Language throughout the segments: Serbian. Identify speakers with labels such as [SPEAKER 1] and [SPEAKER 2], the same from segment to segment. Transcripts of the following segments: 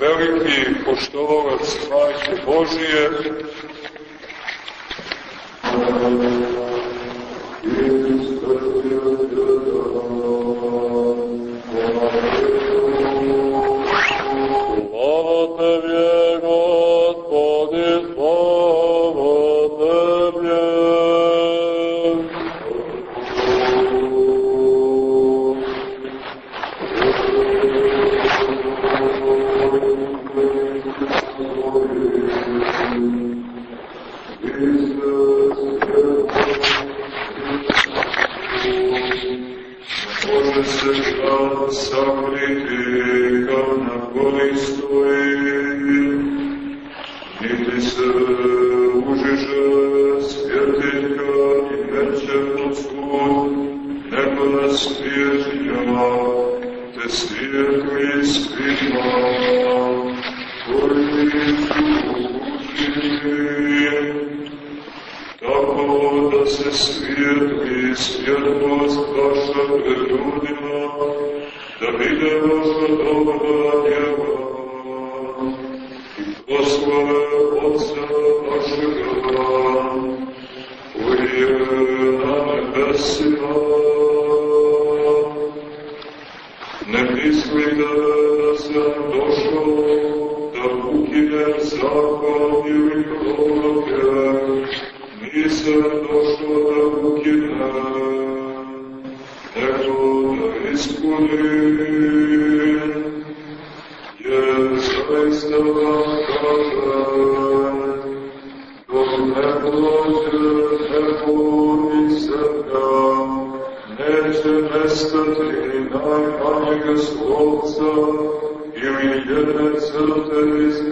[SPEAKER 1] veliki poštovalac Majke Božije,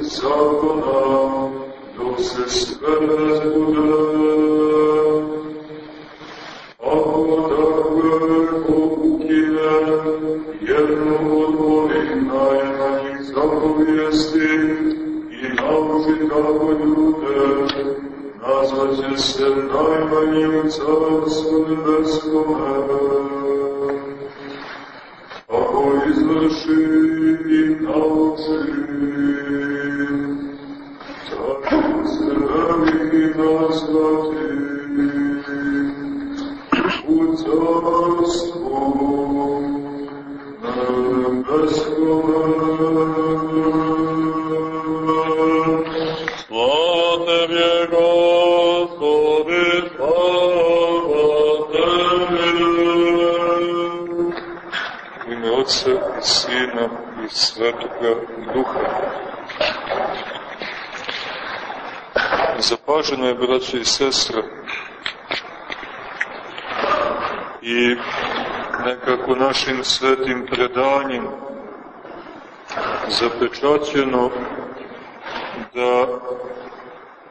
[SPEAKER 1] sa mnom, dok se sve ne. Braće i sestre. I nekako našim svetim predanjem zapečaćeno da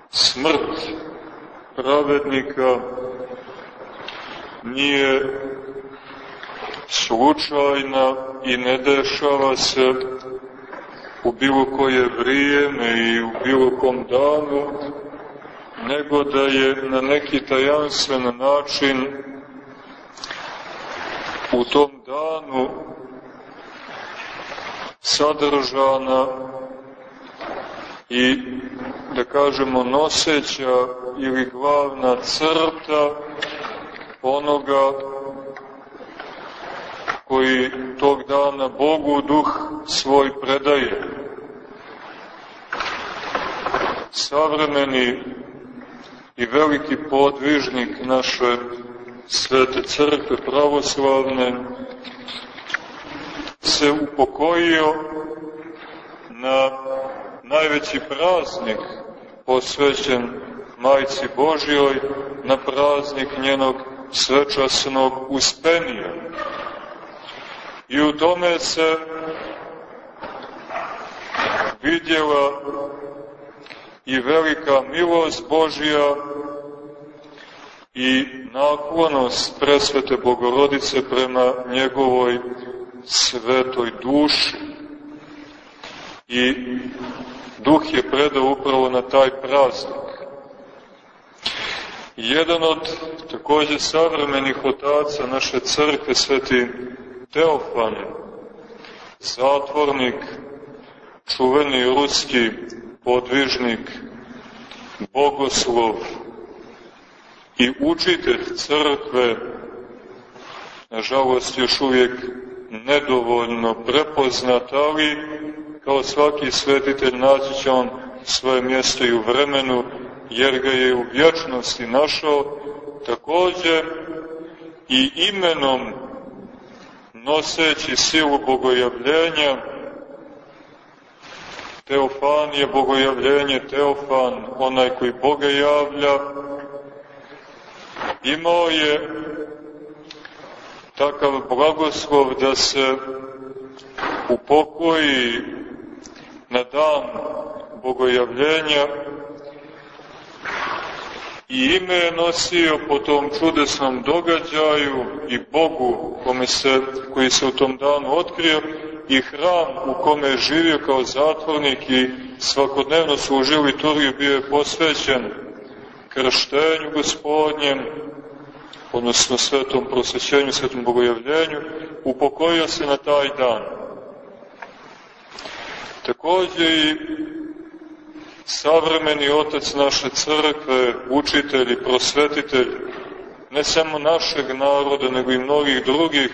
[SPEAKER 1] smrt pravednika nije slučajna i ne dešava se u bilo koje vrijeme i u bilo kom danu, nego da je na neki tajanstven način u tom danu sadržana i, da kažemo, noseća ili glavna crta onoga koji tog dana Bogu duh svoj predaje. Savremeni i veliki podvižnik naše svete crkve pravoslavne se upokojio na najveći praznik posvećen Majci Božjoj, na praznik njenog svečasnog uspenija. I u tome se vidjela i velika milost Božja i naklonost presvete Bogorodice prema njegovoj svetoj duši. I duh je predao upravo na taj praznik. Jedan od takođe savremenih otaca naše crkve, sveti Teofan, zatvornik, čuveni ruski podvižnik, bogoslov i učitelj crkve, nažalost još uvijek nedovoljno prepoznat, ali kao svaki svetitelj naći će on svoje mjesto i u vremenu, jer ga je u vječnosti našao, takođe i imenom noseći silu bogojavljenja, Teofan je bogojavljenje, Teofan, onaj koji Boga javlja, imao je takav blagoslov da se upokoji na dan bogojavljenja i ime je nosio po tom čudesnom događaju i Bogu kome se, koji se u tom danu otkrio i hram u kome je živio kao zatvornik i svakodnevno služio liturgiju bio je posvećen krštenju gospodnjem, odnosno svetom prosvećenju, svetom bogojavljenju, upokojio se na taj dan. Takođe i savremeni otac naše crkve, učitelj i prosvetitelj, ne samo našeg naroda, nego i mnogih drugih,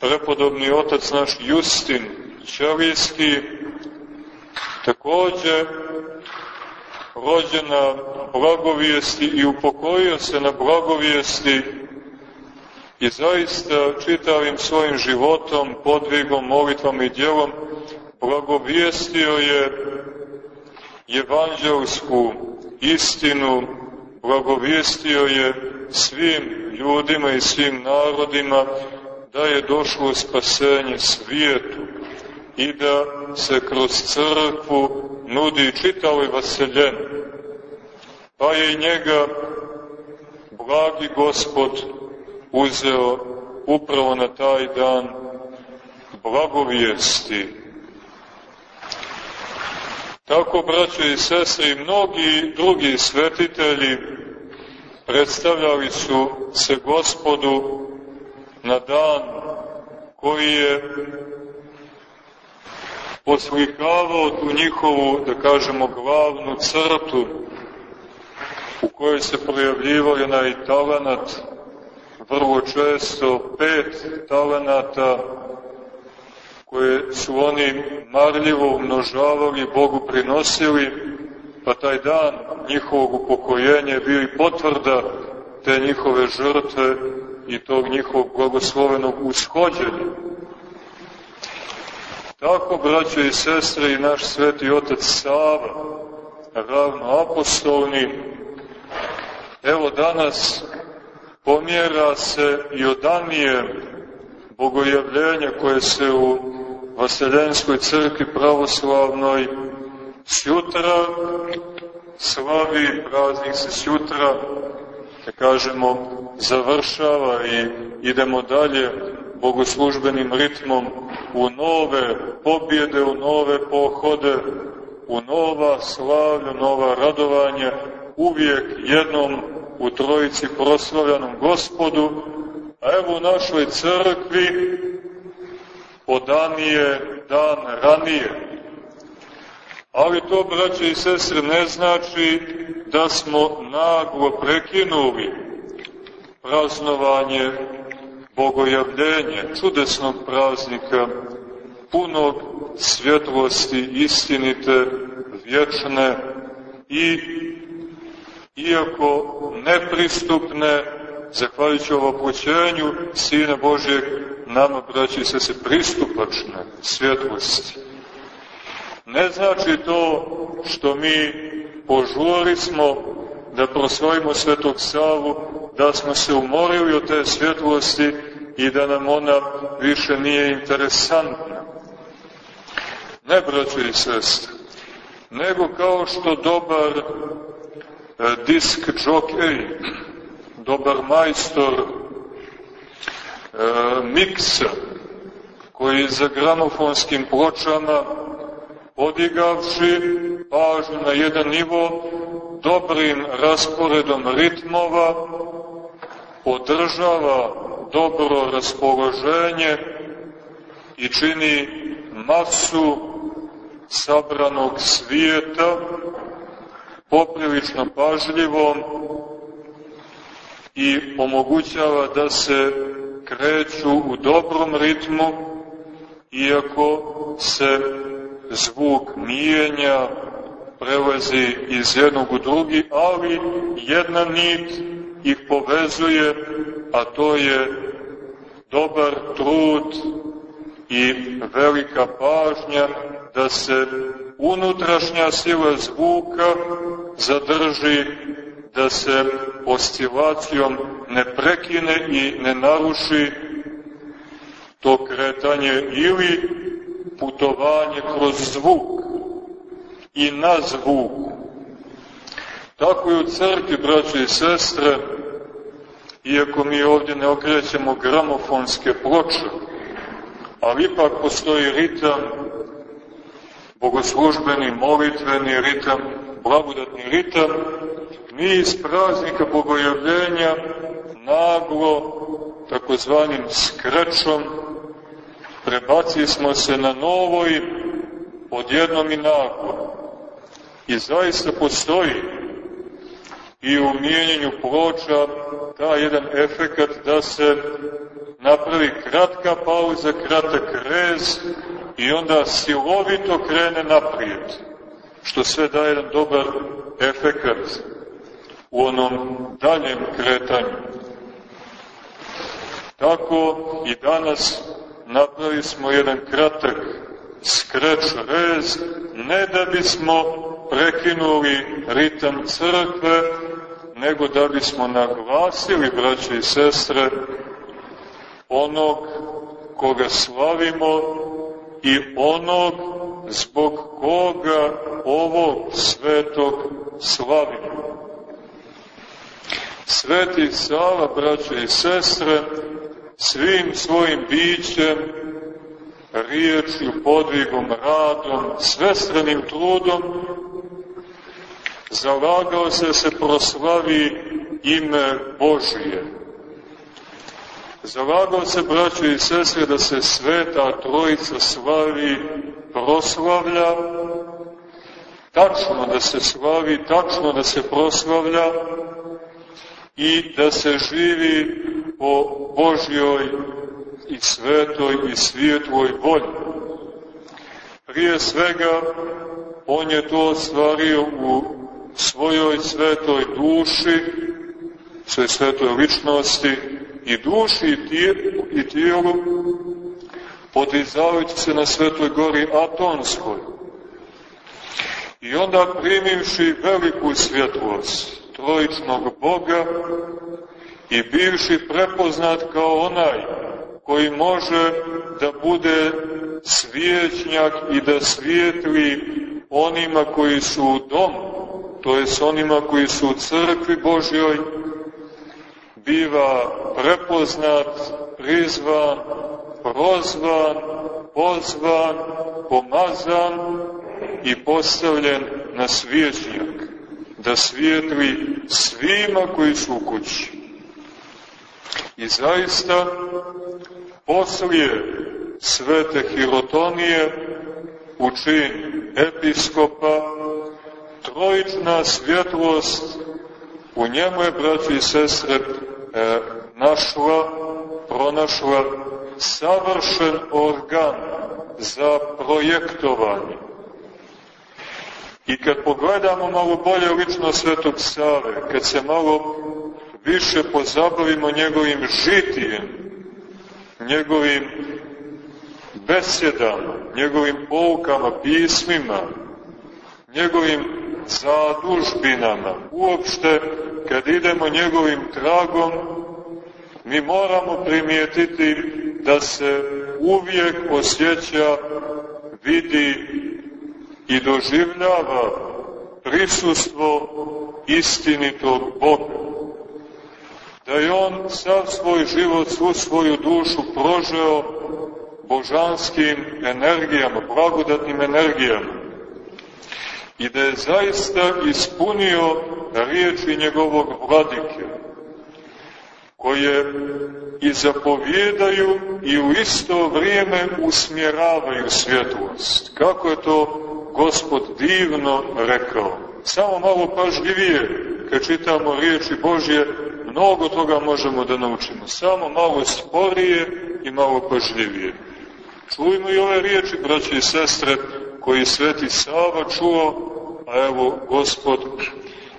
[SPEAKER 1] prepodobni otac naš Justin Ćelijski, takođe rođen na blagovijesti i upokojio se na blagovijesti i zaista čitavim svojim životom, podvigom, molitvom i djelom blagovijestio je evanđelsku istinu, blagovijestio je svim ljudima i svim narodima da je došlo spasenje svijetu i da se kroz crkvu nudi čitavoj vaseljen. Pa je i njega blagi gospod uzeo upravo na taj dan blagovijesti. Tako, braćo i sestre, i mnogi drugi svetitelji predstavljali su se gospodu na dan koji je poslikavao tu njihovu, da kažemo, glavnu crtu u kojoj se projavljivao onaj talenat, vrlo često pet talenata koje su oni marljivo umnožavali, Bogu prinosili, pa taj dan njihovog upokojenja je bio i potvrda te njihove žrtve i tog njihovog blagoslovenog ushođenja. Tako, braćo i sestre, i naš sveti otac Sava, ravno apostolni, evo danas pomjera se i odanije bogojavljenja koje se u Vaseljenskoj crkvi pravoslavnoj sutra slavi, praznik se sutra, da kažemo, završava i idemo dalje bogoslužbenim ritmom u nove pobjede, u nove pohode, u nova slavlja, nova radovanja, uvijek jednom u trojici proslavljanom gospodu, a evo u našoj crkvi podanije dan ranije. Ali to, braće i sestre, ne znači da smo naglo prekinuli praznovanje bogojavljenje, čudesnog praznika, punog svjetlosti, istinite, vječne i, iako nepristupne, zahvaljujući ovopoćenju Sina Božijeg, nama, braći se, se pristupačne svjetlosti. Ne znači to što mi požuri smo da prosvojimo Svetog Savu, da smo se umorili od te svjetlosti i da nam ona više nije interesantna. Ne, braći i sestre, nego kao što dobar e, disk jockey, dobar majstor e, miksa, koji za gramofonskim pločama podigavši pažnju na jedan nivo, dobrim rasporedom ritmova održava dobro raspoloženje i čini masu sabranog svijeta, poprilično pažljivom i omogućava da se kreću u dobrom ritmu, iako se zvuk mijenja, prelazi iz jednog u drugi, ali jedna nit ih povezuje, a to je dobar trud i velika pažnja da se unutrašnja sila zvuka zadrži, da se oscilacijom ne prekine i ne naruši to kretanje ili putovanje kroz zvuk i na zvuku. Tako je u crkvi, braće i sestre, iako mi ovdje ne okrećemo gramofonske ploče, ali ipak postoji ritam, bogoslužbeni, molitveni ritam, blagodatni ritam, mi iz praznika bogojavljenja naglo, takozvanim skrečom, prebaci smo se na novoj odjednom i naglo. I zaista postoji i u mijenjanju ploča ta jedan efekat da se napravi kratka pauza, kratak rez i onda silovito krene naprijed, što sve daje jedan dobar efekat u onom daljem kretanju. Tako i danas napravi smo jedan kratak skreč rez, ne da bismo prekinuli ritam crkve, nego da bismo naglasili, braće i sestre, onog koga slavimo i onog zbog koga ovog svetog slavimo. Sveti Sava, braće i sestre, svim svojim bićem, riječju, podvigom, radom, svestranim trudom, zalagao se da se proslavi ime Božije. Zalagao se, braće i sestre, da se sveta trojica slavi, proslavlja, tačno da se slavi, tačno da se proslavlja i da se živi po Božjoj i svetoj i svijetloj volji. Prije svega, on je to ostvario u svojoj svetoj duši, svoj svetoj ličnosti i duši i tijelu, podizavajući se na svetoj gori Atonskoj. I onda primivši veliku svjetlost trojičnog Boga i bivši prepoznat kao onaj koji može da bude svijećnjak i da svijetli onima koji su u domu, to je s onima koji su u crkvi Božjoj, biva prepoznat, prizvan, prozvan, pozvan, pomazan i postavljen na svijećnjak, da svijetli svima koji su u kući. I zaista, poslije svete Hirotonije, u čin episkopa, trojična svjetlost u njemu je, braći i sestre, e, našla, pronašla savršen organ za projektovanje. I kad pogledamo malo bolje lično Svetog Save, kad se malo više pozabavimo njegovim žitijem, njegovim besedama, njegovim poukama, pismima, njegovim zadužbinama, uopšte kad idemo njegovim tragom, mi moramo primijetiti da se uvijek osjeća, vidi i doživljava prisustvo istinitog Boga. Da je on sav svoj život, svu svoju dušu prožeo božanskim energijama, blagodatnim energijama i da je zaista ispunio riječi njegovog vladike, koje i zapovjedaju i u isto vrijeme usmjeravaju svjetlost. Kako je to Gospod divno rekao. Samo malo pažljivije, kad čitamo riječi Božje, mnogo toga možemo da naučimo. Samo malo sporije i malo pažljivije. Čujmo i ove riječi, braće i sestre, koji Sveti Sava čuo, a evo Gospod,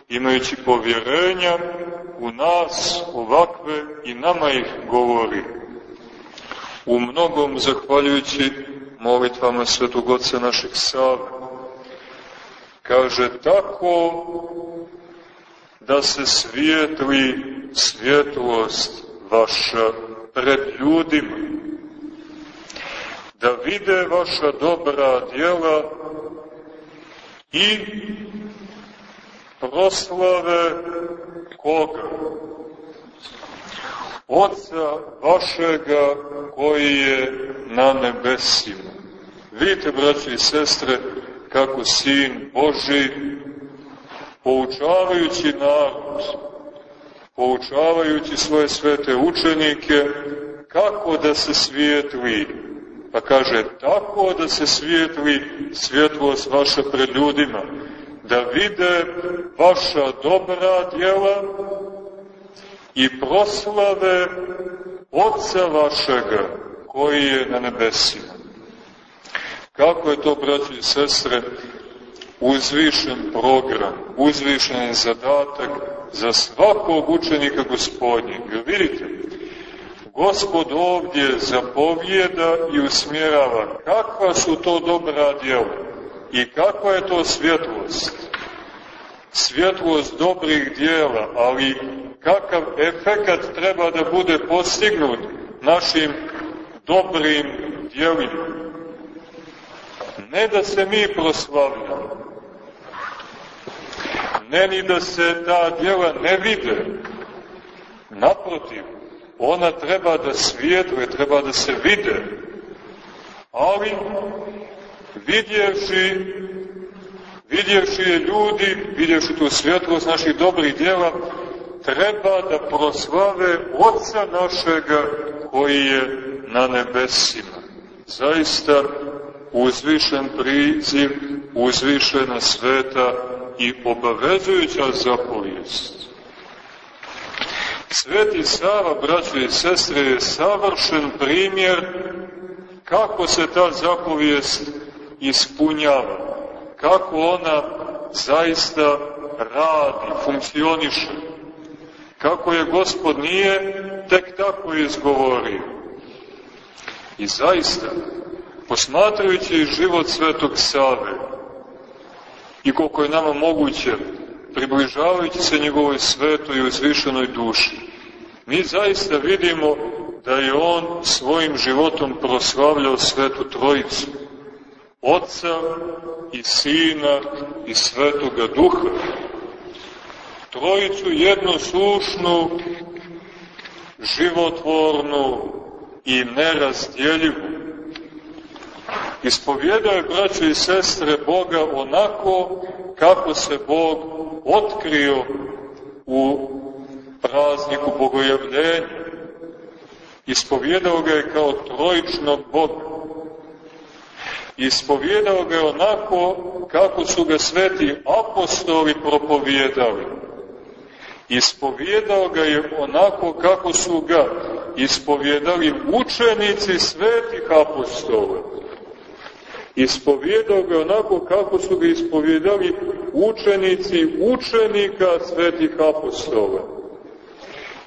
[SPEAKER 1] imajući povjerenja u nas ovakve i nama ih govori. U mnogom zahvaljujući molitvama Svetog Otca našeg Save. Kaže, tako da se svijetli svjetlost vaša pred ljudima, da vide vaša dobra djela i proslave koga? Oca vašega koji je na nebesima. Vidite, braći i sestre, kako Sin Boži, poučavajući narod, poučavajući svoje svete učenike, kako da se svijetli. Pa kaže, tako da se svijetli svjetlost vaša pred ljudima, da vide vaša dobra djela i proslave Otca vašega koji je na nebesima. Kako je to, braći i sestre, uzvišen program, uzvišen zadatak za svakog učenika gospodnjeg. Vidite, Gospod ovdje zapovjeda i usmjerava kakva su to dobra djela i kakva je to svjetlost. Svjetlost dobrih djela, ali kakav efekat treba da bude postignut našim dobrim djelima. Ne da se mi proslavljamo, ne ni da se ta djela ne vide, naprotiv, ona treba da svijetluje, treba da se vide, ali vidjevši, vidjevši je ljudi, vidjevši tu svjetlost naših dobrih djela, treba da proslave Otca našega koji je na nebesima. Zaista uzvišen priziv, uzvišena sveta i obavezujuća zapovijest. Sveti Sava, braćo i sestre, je savršen primjer kako se ta zapovijest ispunjava, kako ona zaista radi, funkcioniše, kako je Gospod nije tek tako izgovorio. I zaista, posmatrajući život Svetog Save i koliko je nama moguće, približavajući se njegovoj svetoj i uzvišenoj duši, mi zaista vidimo da je on svojim životom proslavljao svetu trojicu, Otca i Sina i Svetoga Duha. Trojicu jednoslušnu, životvornu i nerazdjeljivu. Ispovjedao je, braćo i sestre, Boga onako kako se Bog otkrio u prazniku Bogojavljenja. Ispovjedao ga je kao trojičnog Boga. Ispovjedao ga je onako kako su ga sveti apostoli propovjedali. Ispovjedao ga je onako kako su ga ispovjedali učenici svetih apostola ispovjedao ga onako kako su ga ispovjedali učenici učenika svetih apostola.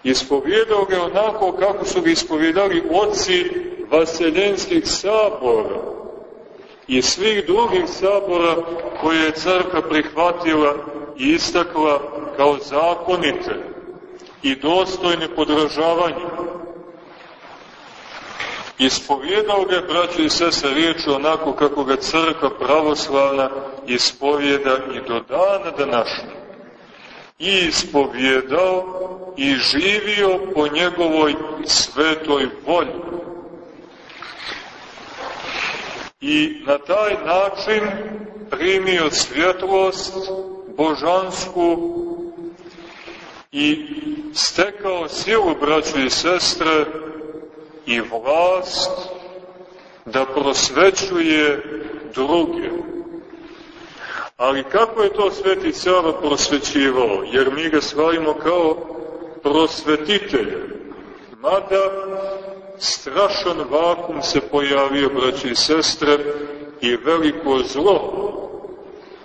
[SPEAKER 1] Ispovjedao ga onako kako su ga ispovjedali oci vaseljenskih sabora i svih drugih sabora koje je crkva prihvatila i istakla kao zakonite i dostojne podražavanje Ispovjedao ga, braćo i sese, riječ onako kako ga crkva pravoslavna ispovjeda i do dana današnje. I ispovjedao i živio po njegovoj svetoj volji. I na taj način primio svjetlost božansku i stekao silu, braćo i sestre, i vlast da prosvećuje druge, Ali kako je to Sveti Sava prosvećivao? Jer mi ga slavimo kao prosvetitelja. Mada strašan vakum se pojavio, braći i sestre, i veliko zlo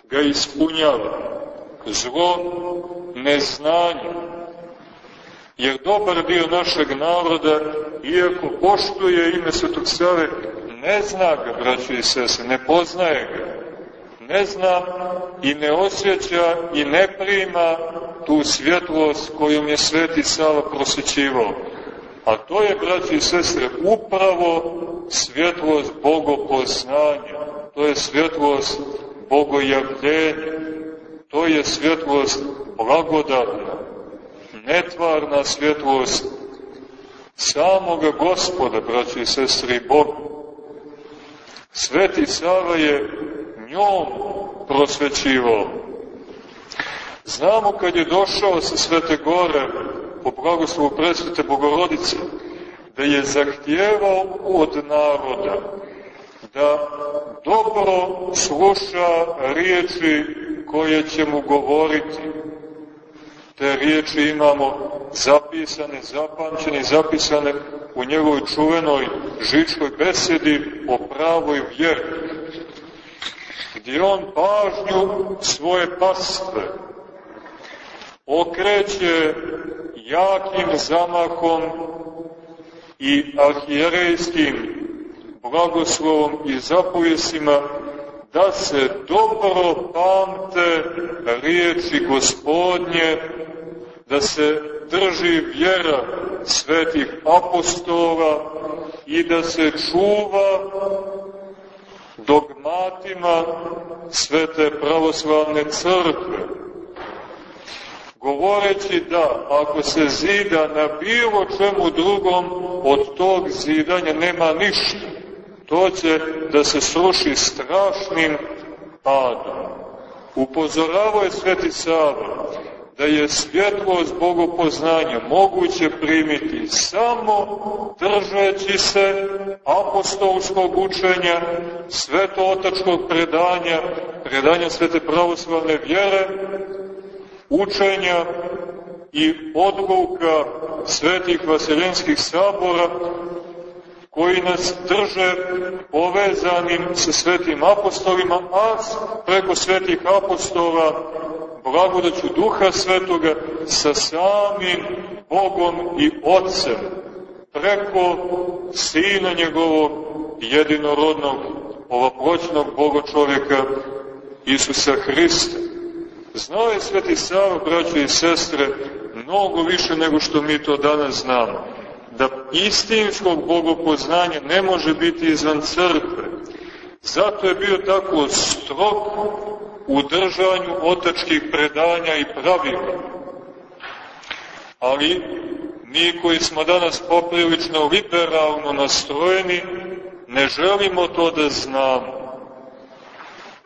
[SPEAKER 1] ga ispunjava. Zlo neznanja. Jer dobar dio našeg naroda, iako poštuje ime Svetog Save, ne zna ga, braći i sese, ne poznaje ga. Ne zna i ne osjeća i ne prima tu svjetlost kojom je Sveti Sava prosjećivao. A to je, braći i sestre, upravo svjetlost bogopoznanja. To je svjetlost bogojavljenja. To je svjetlost blagodatna, netvarna svjetlost samoga gospoda, braći i sestri, i Boga. Sveti Sava je njom prosvećivao. Znamo kad je došao sa Svete Gore po blagoslovu presvete Bogorodice, da je zahtjevao od naroda da dobro sluša riječi koje će mu govoriti. Te riječi imamo zapisane, zapamćene, zapisane u njegovoj čuvenoj žičkoj besedi o pravoj vjeri, gdje on pažnju svoje pastve okreće jakim zamahom i arhijerejskim blagoslovom i zapovjesima da se dobro pamte riječi gospodnje, da se drži vjera svetih apostola i da se čuva dogmatima svete pravoslavne crkve. Govoreći da ako se zida na bilo čemu drugom, od tog zidanja nema ništa. To će da se sruši strašnim padom. Upozoravao je Sveti Sava da je svjetlost bogopoznanja moguće primiti samo držeći se apostolskog učenja, svetootačkog predanja, predanja svete pravoslavne vjere, učenja i odluka svetih vaseljenskih sabora koji nas drže povezanim sa svetim apostolima, a preko svetih apostola blagodaću Duha Svetoga sa samim Bogom i Otcem, preko Sina njegovog jedinorodnog, ovoproćnog Boga čovjeka Isusa Hrista. Znao je Sveti Sava, braće i sestre, mnogo više nego što mi to danas znamo. Da istinskog bogopoznanja ne može biti izvan crkve. Zato je bio tako strog u držanju otačkih predanja i pravila. Ali mi koji smo danas poprilično liberalno nastrojeni, ne želimo to da znamo.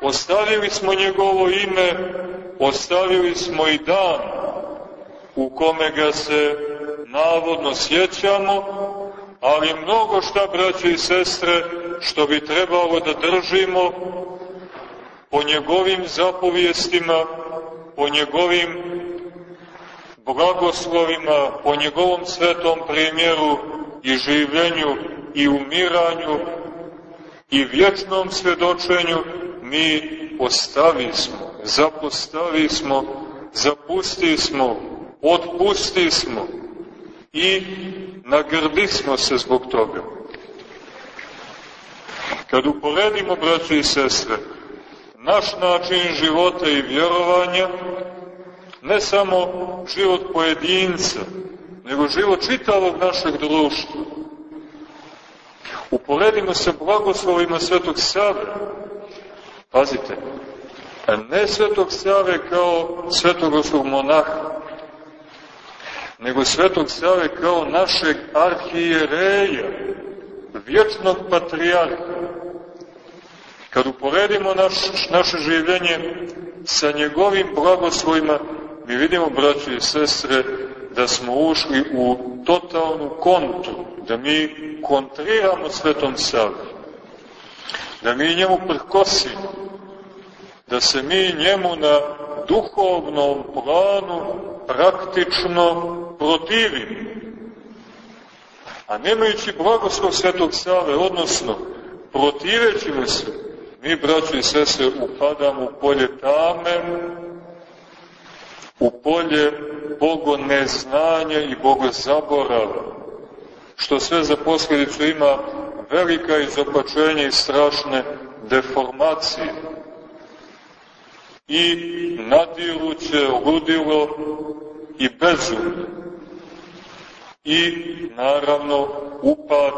[SPEAKER 1] Ostavili smo njegovo ime, ostavili smo i dan u kome ga se navodno sjećamo, ali mnogo šta, braće i sestre, što bi trebalo da držimo po njegovim zapovijestima, po njegovim blagoslovima, po njegovom svetom primjeru i življenju i umiranju i vječnom svedočenju, mi ostavi smo, zapostavi smo, zapusti smo, otpusti smo i nagrdi smo se zbog toga. Kad uporedimo, braće i sestre, naš način života i vjerovanja, ne samo život pojedinca, nego život čitavog našeg društva. Uporedimo se blagoslovima Svetog Save. Pazite, ne Svetog Save kao svetogorskog monaha, nego Svetog Save kao našeg arhijereja, vječnog patrijarha, Kad uporedimo naš, naše življenje sa njegovim blagoslovima, mi vidimo, braći i sestre, da smo ušli u totalnu kontru, da mi kontriramo Svetom Savi, da mi njemu prkosimo, da se mi njemu na duhovnom planu praktično protivimo. A nemajući blagoslov Svetog Save, odnosno protiveći mu se, mi, braći i sese, upadamo u polje tame, u polje bogoneznanja i bogozaborava, što sve za posledicu ima velika izopačenja i strašne deformacije i nadiruće ludilo i bezumlje i naravno upad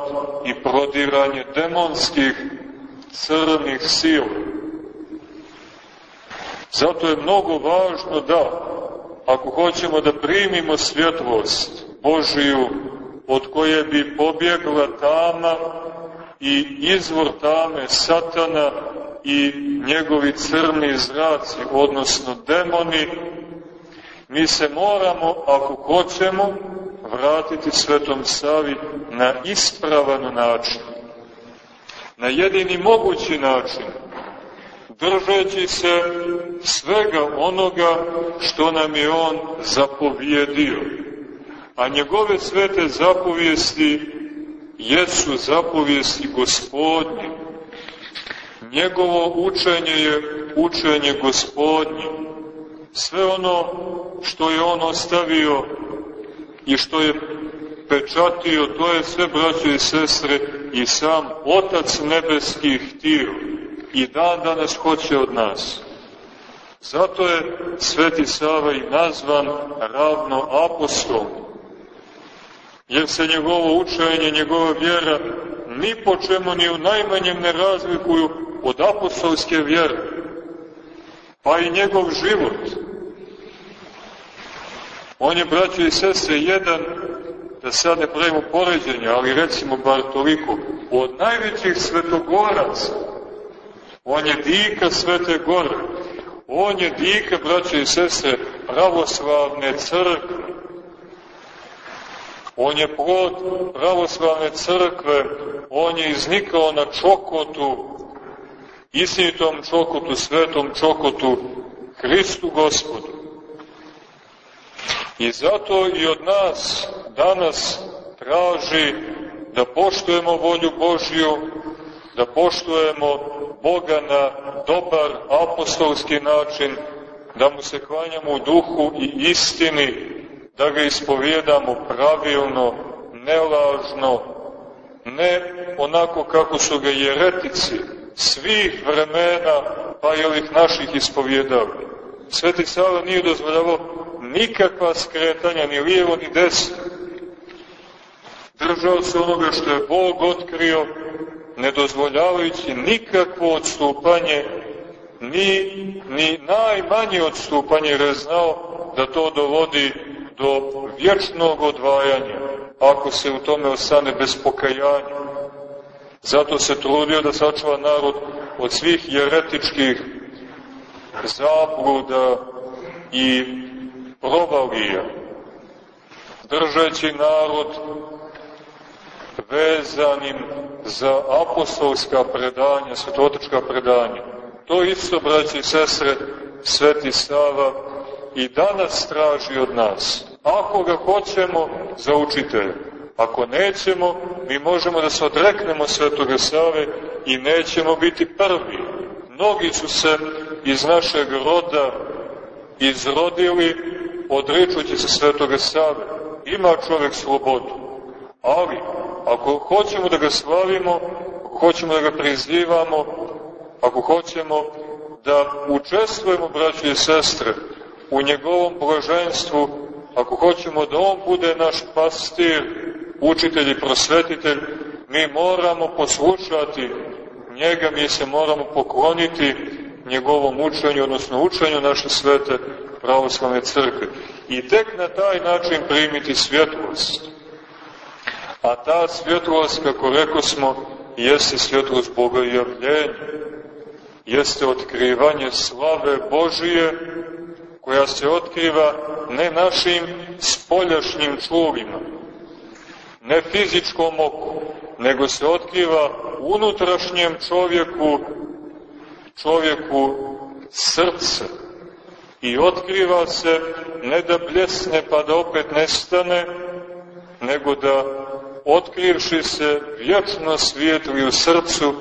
[SPEAKER 1] i prodiranje demonskih crnih sila. Zato je mnogo važno da, ako hoćemo da primimo svjetlost Božiju, od koje bi pobjegla tama i izvor tame satana i njegovi crni zraci, odnosno demoni, mi se moramo, ako hoćemo, vratiti Svetom Savi na ispravan način. Na jedini mogući način, držeći se svega onoga što nam je On zapovjedio. A njegove svete zapovijesti jesu zapovijesti gospodnje. Njegovo učenje je učenje gospodnje. Sve ono što je On ostavio i što je pečatio, to je sve, braće i sestre, i sam Otac Nebeskih htio i dan danas hoće od nas. Zato je Sveti Sava i nazvan ravno apostol, jer se njegovo učenje, njegova vjera ni po čemu ni u najmanjem ne razlikuju od apostolske vjere, pa i njegov život, On je, braćo i sese, jedan, da sad ne pravimo poređenja, ali recimo bar toliko, od najvećih svetogoraca. On je dika Svete Gore. On je dika, braćo i sese, pravoslavne crkve. On je plod pravoslavne crkve, on je iznikao na čokotu, istinitom čokotu, svetom čokotu, Hristu gospodu. I zato i od nas danas traži da poštujemo volju Božju, da poštujemo Boga na dobar apostolski način, da mu se klanjamo u duhu i istini, da ga ispovjedamo pravilno, nelažno, ne onako kako su ga jeretici svih vremena, pa i ovih naših ispovjedali. Sveti Sava nije dozvoljavao nikakva skretanja, ni lijevo, ni desno. Držao se onoga što je Bog otkrio, ne dozvoljavajući nikakvo odstupanje, ni, ni najmanje odstupanje, jer je znao da to dovodi do vječnog odvajanja, ako se u tome ostane bez pokajanja. Zato se trudio da sačuva narod od svih jeretičkih zabluda i provalija, držeći narod vezanim za apostolska predanja, svetotička predanja. To isto, braći i sestre, Sveti Sava i danas traži od nas. Ako ga hoćemo, za učitelja. Ako nećemo, mi možemo da se odreknemo Svetoga Save i nećemo biti prvi. Mnogi su se iz našeg roda izrodili odrečući se Svetoga Save. Ima čovjek slobodu. Ali, ako hoćemo da ga slavimo, ako hoćemo da ga prizivamo, ako hoćemo da učestvujemo, braći i sestre, u njegovom blaženstvu, ako hoćemo da on bude naš pastir, učitelj i prosvetitelj, mi moramo poslušati njega, mi se moramo pokloniti njegovom učenju, odnosno učenju naše svete pravoslavne crkve. I tek na taj način primiti svjetlost. A ta svjetlost, kako reko smo, jeste svjetlost Boga i javljenja. Jeste otkrivanje slave Božije, koja se otkriva ne našim spoljašnjim čulima, ne fizičkom oku, nego se otkriva unutrašnjem čovjeku, čovjeku srce i otkriva se ne da bljesne pa da opet nestane, nego da otkrivši se vječno svijetli u srcu,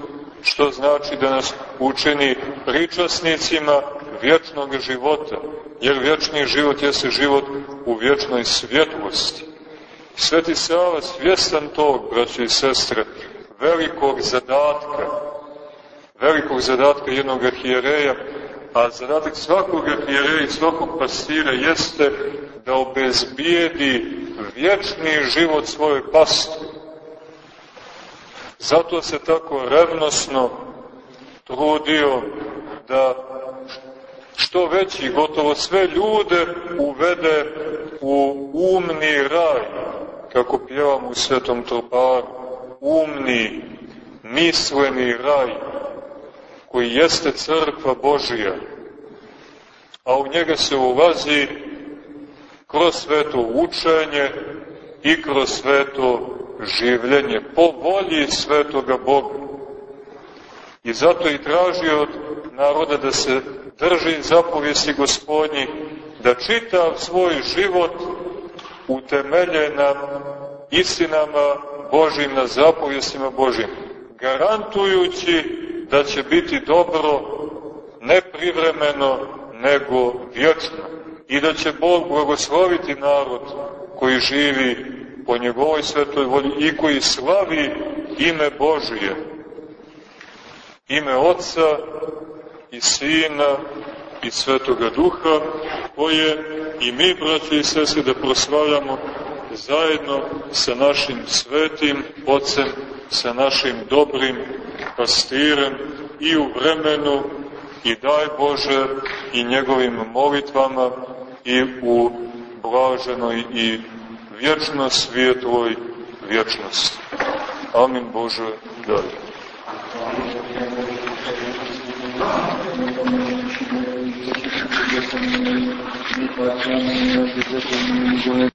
[SPEAKER 1] što znači da nas učini pričasnicima vječnog života, jer vječni život jeste život u vječnoj svjetlosti. Sveti Sava svjestan tog, braći i sestre, velikog zadatka, velikog zadatka jednog arhijereja, a zadatak svakog arhijereja i svakog pastira jeste da obezbijedi vječni život svoje pastve. Zato se tako revnosno trudio da što veći, gotovo sve ljude uvede u umni raj, kako pjevamo u Svetom Troparu, umni, misleni raj, koji jeste crkva Božija, a u njega se ulazi kroz sveto učenje i kroz sveto življenje, po volji svetoga Boga. I zato i traži od naroda da se drži zapovjesi gospodnji, da čitav svoj život utemelje na istinama Božim, na zapovjestima Božim, garantujući da će biti dobro ne privremeno, nego vječno i da će Bog blagosloviti narod koji živi po njegovoj svetoj volji i koji slavi ime Božije, ime Otca i Sina i Svetoga Duha, koje i mi, braći i sese, da proslavljamo zajedno sa našim svetim Otcem, sa našim dobrim pastirem i u vremenu i daj Bože i njegovim molitvama i u blaženoj i vječno svijetloj vječnosti. Amin Bože, daj. Thank you.